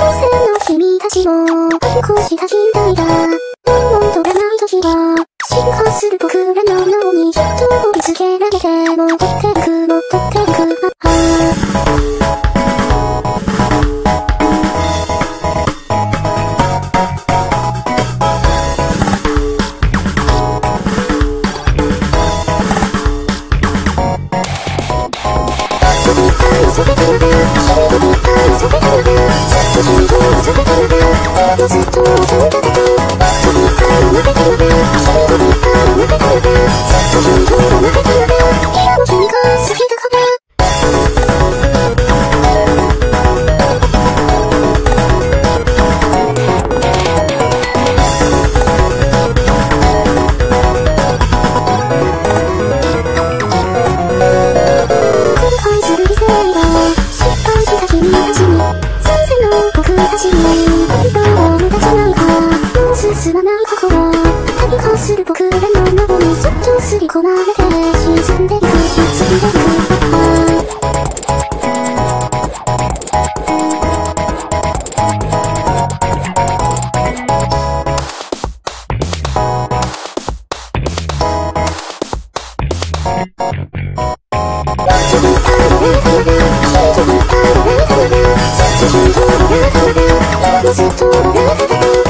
複の君たちを少した近代だ。labios すり込まれて沈んでいく沈んでいくずっと君が好